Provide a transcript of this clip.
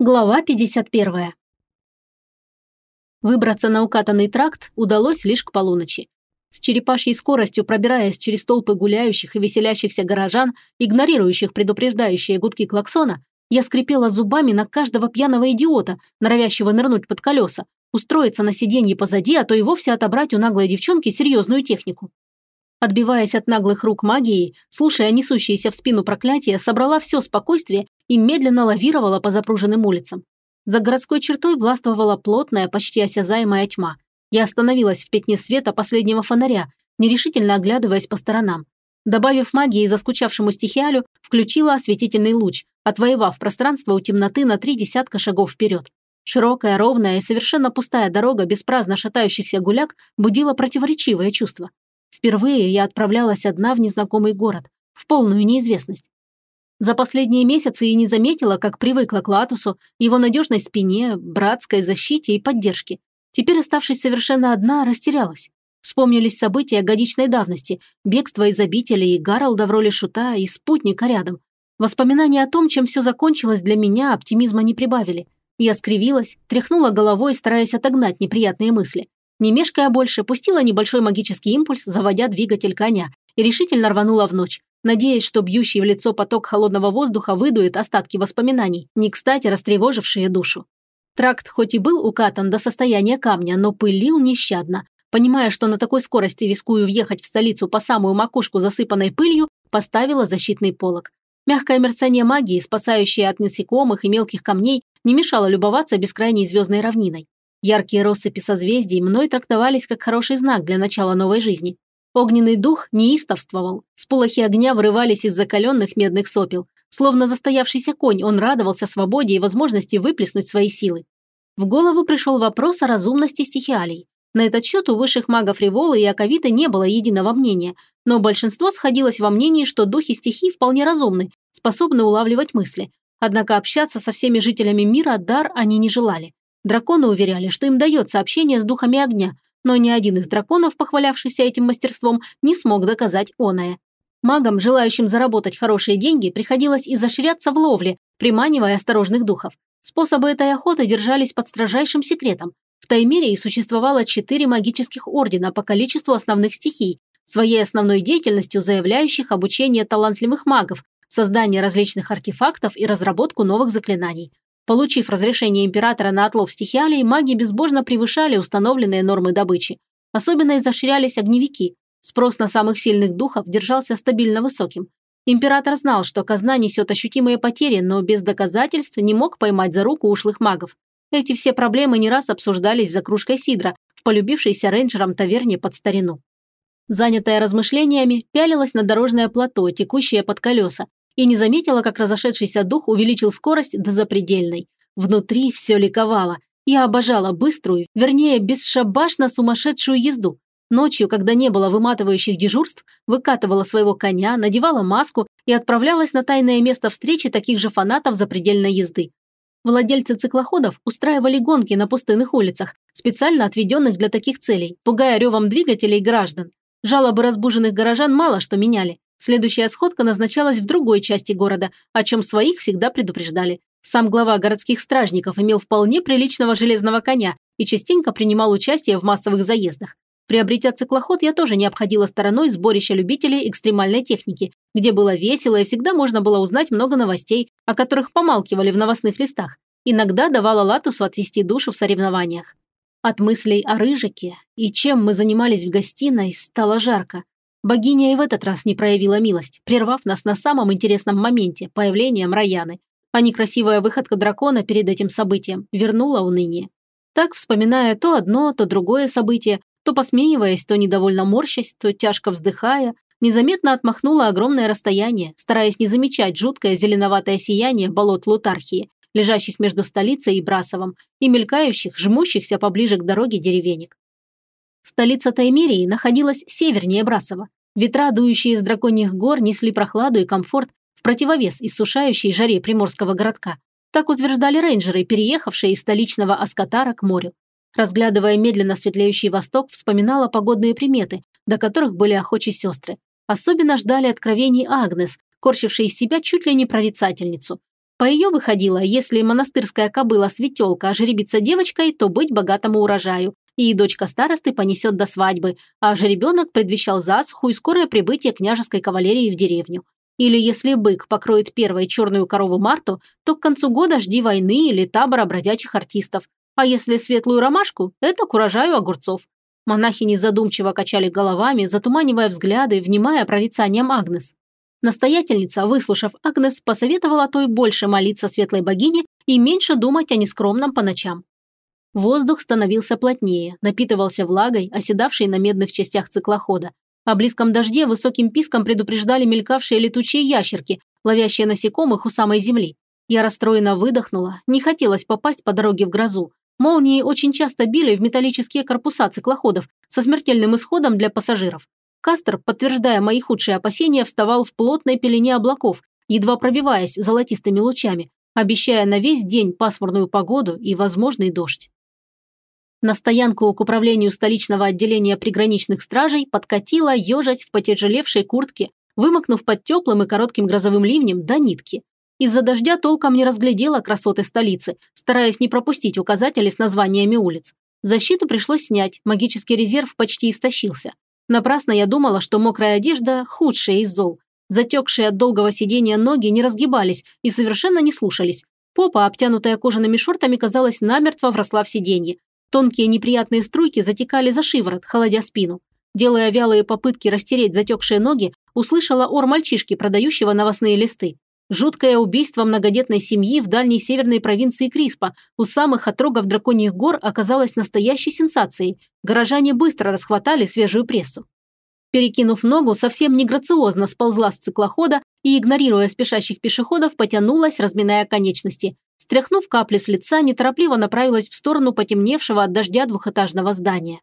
Глава 51. Выбраться на укатанный тракт удалось лишь к полуночи. С черепашьей скоростью пробираясь через толпы гуляющих и веселящихся горожан, игнорирующих предупреждающие гудки клаксона, я скрипела зубами на каждого пьяного идиота, норовящего нырнуть под колеса, устроиться на сиденье позади, а то и вовсе отобрать у наглой девчонки серьезную технику. Отбиваясь от наглых рук магией, слушая несущиеся в спину проклятия, собрала все спокойствие и медленно лавировала по запруженным улицам. За городской чертой властвовала плотная, почти осязаемая тьма. Я остановилась в пятне света последнего фонаря, нерешительно оглядываясь по сторонам. Добавив магии заскучавшему стихиалю, включила осветительный луч, отвоевав пространство у темноты на три десятка шагов вперед. Широкая, ровная и совершенно пустая дорога без праздно шатающихся гуляк будила противоречивое чувство. Впервые я отправлялась одна в незнакомый город, в полную неизвестность. За последние месяцы и не заметила, как привыкла к Латусу, его надежной спине, братской защите и поддержке. Теперь, оставшись совершенно одна, растерялась. Вспомнились события годичной давности, бегство из обители и Гаролда в роли шута и спутника рядом. Воспоминания о том, чем все закончилось для меня, оптимизма не прибавили. Я скривилась, тряхнула головой, стараясь отогнать неприятные мысли. Не мешкая больше, пустила небольшой магический импульс, заводя двигатель коня, и решительно рванула в ночь, надеясь, что бьющий в лицо поток холодного воздуха выдует остатки воспоминаний, не кстати растревожившие душу. Тракт хоть и был укатан до состояния камня, но пылил нещадно. Понимая, что на такой скорости рискую въехать в столицу по самую макушку засыпанной пылью, поставила защитный полог. Мягкое мерцание магии, спасающее от насекомых и мелких камней, не мешало любоваться бескрайней звездной равниной. Яркие россыпи созвездий мной трактовались как хороший знак для начала новой жизни. Огненный дух неистовствовал. Сполохи огня вырывались из закаленных медных сопел. Словно застоявшийся конь, он радовался свободе и возможности выплеснуть свои силы. В голову пришел вопрос о разумности стихиалей. На этот счет у высших магов Револы и Аковита не было единого мнения, но большинство сходилось во мнении, что духи стихий вполне разумны, способны улавливать мысли. Однако общаться со всеми жителями мира дар они не желали. Драконы уверяли, что им дается общение с духами огня, но ни один из драконов, похвалявшийся этим мастерством, не смог доказать оное. Магам, желающим заработать хорошие деньги, приходилось изощряться в ловле, приманивая осторожных духов. Способы этой охоты держались под строжайшим секретом. В Таймире существовало четыре магических ордена по количеству основных стихий, своей основной деятельностью заявляющих обучение талантливых магов, создание различных артефактов и разработку новых заклинаний. Получив разрешение императора на отлов стихиалий, маги безбожно превышали установленные нормы добычи. Особенно изощрялись огневики. Спрос на самых сильных духов держался стабильно высоким. Император знал, что казна несет ощутимые потери, но без доказательств не мог поймать за руку ушлых магов. Эти все проблемы не раз обсуждались за кружкой сидра в полюбившейся рейнджерам таверне под старину. Занятая размышлениями, пялилась на дорожное плато, текущее под колеса, и не заметила, как разошедшийся дух увеличил скорость до запредельной. Внутри все ликовало. Я обожала быструю, вернее, бесшабашно сумасшедшую езду. Ночью, когда не было выматывающих дежурств, выкатывала своего коня, надевала маску и отправлялась на тайное место встречи таких же фанатов запредельной езды. Владельцы циклоходов устраивали гонки на пустынных улицах, специально отведенных для таких целей, пугая ревом двигателей граждан. Жалобы разбуженных горожан мало что меняли. Следующая сходка назначалась в другой части города, о чем своих всегда предупреждали. Сам глава городских стражников имел вполне приличного железного коня и частенько принимал участие в массовых заездах. Приобретя циклоход, я тоже не обходила стороной сборища любителей экстремальной техники, где было весело и всегда можно было узнать много новостей, о которых помалкивали в новостных листах. Иногда давала Латусу отвести душу в соревнованиях. От мыслей о Рыжике и чем мы занимались в гостиной стало жарко. Богиня и в этот раз не проявила милость, прервав нас на самом интересном моменте – появлением Раяны. А некрасивая выходка дракона перед этим событием вернула уныние. Так, вспоминая то одно, то другое событие, то посмеиваясь, то недовольно морщась, то тяжко вздыхая, незаметно отмахнула огромное расстояние, стараясь не замечать жуткое зеленоватое сияние болот Лутархии, лежащих между столицей и Брасовым, и мелькающих, жмущихся поближе к дороге деревенек. Столица Таймерии находилась севернее Брасова. Ветра, дующие из драконьих гор, несли прохладу и комфорт в противовес иссушающей жаре приморского городка. Так утверждали рейнджеры, переехавшие из столичного Аскатара к морю. Разглядывая медленно светлеющий восток, вспоминала погодные приметы, до которых были охочи сестры. Особенно ждали откровений Агнес, корчившей из себя чуть ли не прорицательницу. По ее выходило, если монастырская кобыла светелка, жеребица девочкой, то быть богатому урожаю, и дочка старосты понесет до свадьбы, а жеребенок предвещал засуху и скорое прибытие княжеской кавалерии в деревню. Или если бык покроет первой черную корову Марту, то к концу года жди войны или табора бродячих артистов. А если светлую ромашку, это к урожаю огурцов. Монахини задумчиво качали головами, затуманивая взгляды, внимая прорицаниям Агнес. Настоятельница, выслушав Агнес, посоветовала той больше молиться светлой богине и меньше думать о нескромном по ночам. Воздух становился плотнее, напитывался влагой, оседавшей на медных частях циклохода. О близком дожде высоким писком предупреждали мелькавшие летучие ящерки, ловящие насекомых у самой земли. Я расстроенно выдохнула, не хотелось попасть по дороге в грозу. Молнии очень часто били в металлические корпуса циклоходов со смертельным исходом для пассажиров. Кастер, подтверждая мои худшие опасения, вставал в плотной пелене облаков, едва пробиваясь золотистыми лучами, обещая на весь день пасмурную погоду и возможный дождь. На стоянку к управлению столичного отделения приграничных стражей подкатила, ежась в потяжелевшей куртке, вымокнув под теплым и коротким грозовым ливнем до нитки. Из-за дождя толком не разглядела красоты столицы, стараясь не пропустить указатели с названиями улиц. Защиту пришлось снять, магический резерв почти истощился. Напрасно я думала, что мокрая одежда – худшая из зол. Затекшие от долгого сидения ноги не разгибались и совершенно не слушались. Попа, обтянутая кожаными шортами, казалось, намертво вросла в сиденье. Тонкие неприятные струйки затекали за шиворот, холодя спину. Делая вялые попытки растереть затекшие ноги, услышала ор мальчишки, продающего новостные листы. Жуткое убийство многодетной семьи в дальней северной провинции Криспа у самых отрогов драконьих гор оказалось настоящей сенсацией. Горожане быстро расхватали свежую прессу. Перекинув ногу, совсем неграциозно сползла с циклохода и, игнорируя спешащих пешеходов, потянулась, разминая конечности. Стряхнув капли с лица, неторопливо направилась в сторону потемневшего от дождя двухэтажного здания.